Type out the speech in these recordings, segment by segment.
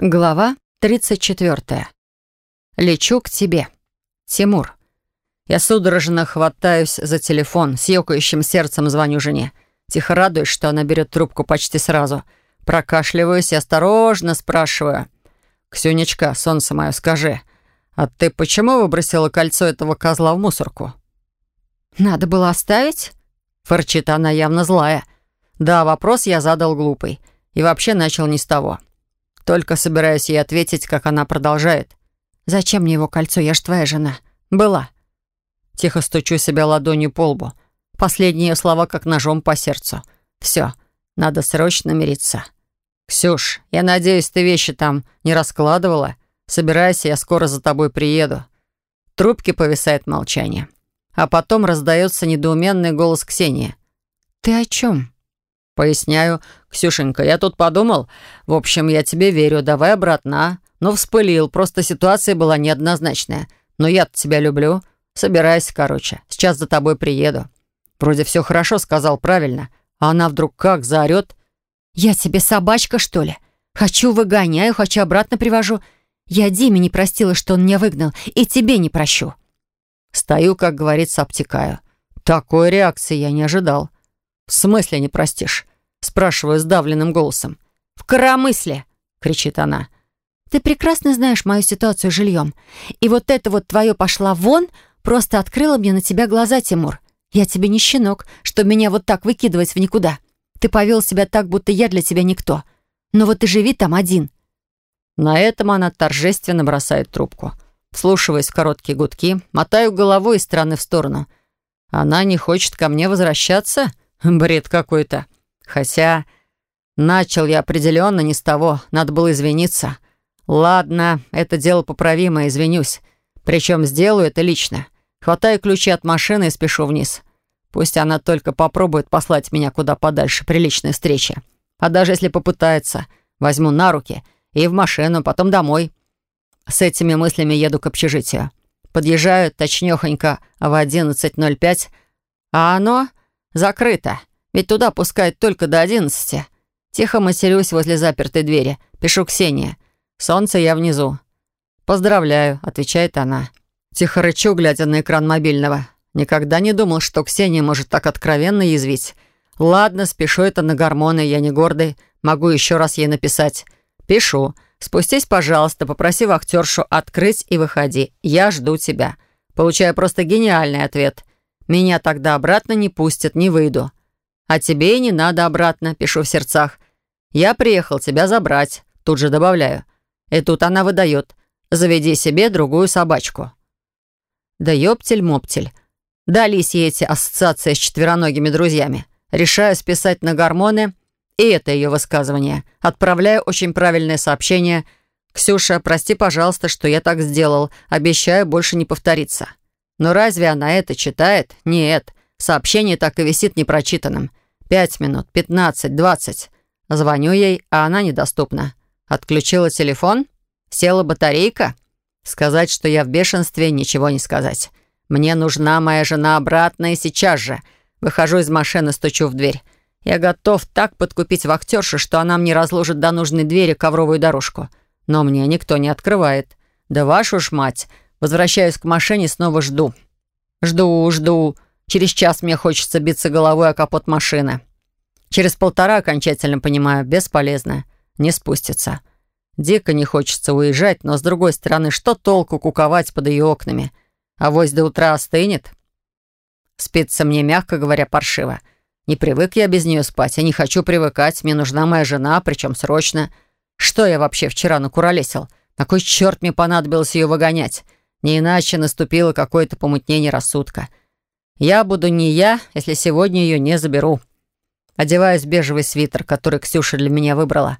Глава 34. Лечу к тебе. Тимур. Я судорожно хватаюсь за телефон, с ёкающим сердцем звоню жене. Тихо радуюсь, что она берет трубку почти сразу. Прокашливаюсь и осторожно спрашиваю. «Ксюнечка, солнце мое, скажи, а ты почему выбросила кольцо этого козла в мусорку?» «Надо было оставить?» Форчит она явно злая. Да, вопрос я задал глупый. И вообще начал не с того. Только собираюсь ей ответить, как она продолжает. «Зачем мне его кольцо? Я ж твоя жена. Была». Тихо стучу себя ладонью по лбу. Последние слова как ножом по сердцу. Все, надо срочно мириться. «Ксюш, я надеюсь, ты вещи там не раскладывала? Собирайся, я скоро за тобой приеду». В трубке повисает молчание. А потом раздается недоуменный голос Ксении. «Ты о чем?» «Поясняю. Ксюшенька, я тут подумал. В общем, я тебе верю, давай обратно, а? Ну, вспылил, просто ситуация была неоднозначная. Но я тебя люблю. Собирайся, короче. Сейчас за тобой приеду». Вроде все хорошо сказал, правильно. А она вдруг как заорет. «Я тебе собачка, что ли? Хочу выгоняю, хочу обратно привожу. Я Диме не простила, что он меня выгнал, и тебе не прощу». Стою, как говорится, обтекаю. Такой реакции я не ожидал. «В смысле не простишь?» Спрашиваю сдавленным голосом. «В коромысле!» — кричит она. «Ты прекрасно знаешь мою ситуацию с жильем. И вот это вот твое пошла вон просто открыла мне на тебя глаза, Тимур. Я тебе не щенок, чтобы меня вот так выкидывать в никуда. Ты повел себя так, будто я для тебя никто. Но вот ты живи там один». На этом она торжественно бросает трубку. Вслушиваясь в короткие гудки, мотаю головой из стороны в сторону. Она не хочет ко мне возвращаться? Бред какой-то. Хотя начал я определенно не с того, надо было извиниться. Ладно, это дело поправимое, извинюсь. Причем сделаю это лично. Хватаю ключи от машины и спешу вниз. Пусть она только попробует послать меня куда подальше при личной встрече. А даже если попытается, возьму на руки и в машину, потом домой. С этими мыслями еду к общежитию. Подъезжаю точнёхонько в 11.05, а оно закрыто. Ведь туда пускают только до одиннадцати. Тихо матерюсь возле запертой двери. Пишу Ксении. «Солнце я внизу». «Поздравляю», — отвечает она. Тихо рычу, глядя на экран мобильного. Никогда не думал, что Ксения может так откровенно язвить. «Ладно, спешу это на гормоны, я не гордый. Могу еще раз ей написать». «Пишу. Спустись, пожалуйста, попроси вахтершу открыть и выходи. Я жду тебя». Получаю просто гениальный ответ. «Меня тогда обратно не пустят, не выйду». А тебе и не надо обратно, пишу в сердцах. Я приехал тебя забрать, тут же добавляю. И тут она выдает. Заведи себе другую собачку. Да ёптель-моптель. Дались ей эти ассоциации с четвероногими друзьями. Решаю списать на гормоны, и это ее высказывание. Отправляю очень правильное сообщение. «Ксюша, прости, пожалуйста, что я так сделал. Обещаю больше не повториться». Но разве она это читает? Нет. Сообщение так и висит непрочитанным. Пять минут, пятнадцать, двадцать. Звоню ей, а она недоступна. Отключила телефон? Села батарейка? Сказать, что я в бешенстве, ничего не сказать. Мне нужна моя жена обратно и сейчас же. Выхожу из машины, стучу в дверь. Я готов так подкупить вахтершу, что она мне разложит до нужной двери ковровую дорожку. Но мне никто не открывает. Да вашу ж мать. Возвращаюсь к машине, снова жду. Жду, жду. Через час мне хочется биться головой о капот машины. Через полтора окончательно понимаю, бесполезно. Не спустится. Дико не хочется уезжать, но, с другой стороны, что толку куковать под ее окнами? А вось до утра остынет. Спится мне, мягко говоря, паршиво. Не привык я без нее спать, я не хочу привыкать. Мне нужна моя жена, причем срочно. Что я вообще вчера накуролесил? На кой черт мне понадобилось ее выгонять? Не иначе наступило какое-то помутнение рассудка. Я буду не я, если сегодня ее не заберу. Одеваюсь в бежевый свитер, который Ксюша для меня выбрала.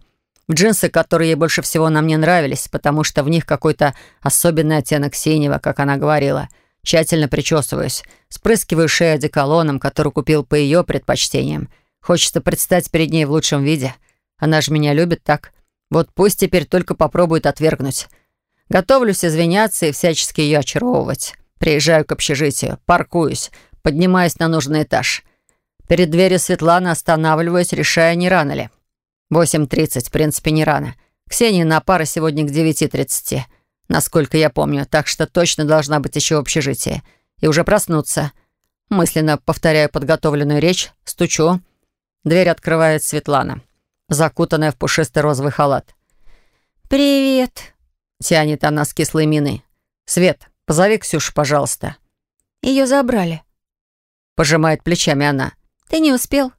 В джинсы, которые ей больше всего на мне нравились, потому что в них какой-то особенный оттенок синего, как она говорила. Тщательно причесываюсь, спрыскиваю шею одеколоном, который купил по ее предпочтениям. Хочется предстать перед ней в лучшем виде. Она же меня любит так. Вот пусть теперь только попробует отвергнуть. Готовлюсь извиняться и всячески ее очаровывать. Приезжаю к общежитию, паркуюсь, поднимаюсь на нужный этаж. Перед дверью Светланы останавливаюсь, решая, не рано ли. 8.30, в принципе, не рано. Ксения на пары сегодня к 9.30, насколько я помню, так что точно должна быть еще в общежитии. И уже проснуться. Мысленно повторяю подготовленную речь, стучу. Дверь открывает Светлана, закутанная в пушистый розовый халат. «Привет», — тянет она с кислой миной. «Свет, позови Ксюшу, пожалуйста». «Ее забрали», — пожимает плечами она. «Ты не успел?»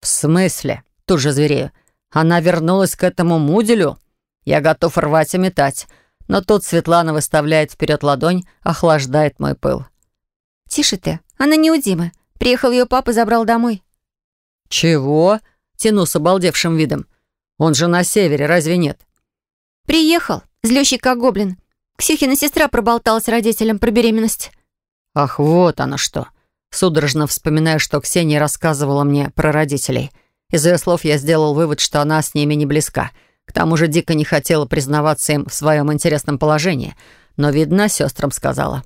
«В смысле?» — тут же зверею. «Она вернулась к этому муделю? Я готов рвать и метать». Но тут Светлана выставляет вперед ладонь, охлаждает мой пыл. «Тише ты, она не у Димы. Приехал ее папа, забрал домой». «Чего?» — тяну с обалдевшим видом. «Он же на севере, разве нет?» «Приехал, злющий как гоблин. Ксюхина сестра проболталась родителям про беременность». «Ах, вот оно что!» Судорожно вспоминаю, что Ксения рассказывала мне про родителей. Из ее слов я сделал вывод, что она с ними не близка. К тому же дико не хотела признаваться им в своем интересном положении. Но, видно, сестрам сказала.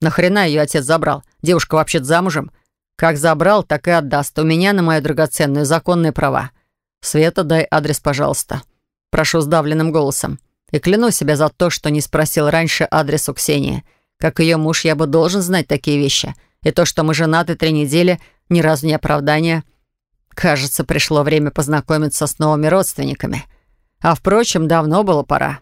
«Нахрена ее отец забрал? Девушка вообще-то замужем?» Как забрал, так и отдаст. У меня на мою драгоценную законные права. Света, дай адрес, пожалуйста. Прошу сдавленным голосом. И кляну себя за то, что не спросил раньше адрес у Ксении. Как ее муж, я бы должен знать такие вещи. И то, что мы женаты три недели, ни разу не оправдание. Кажется, пришло время познакомиться с новыми родственниками. А впрочем, давно было пора.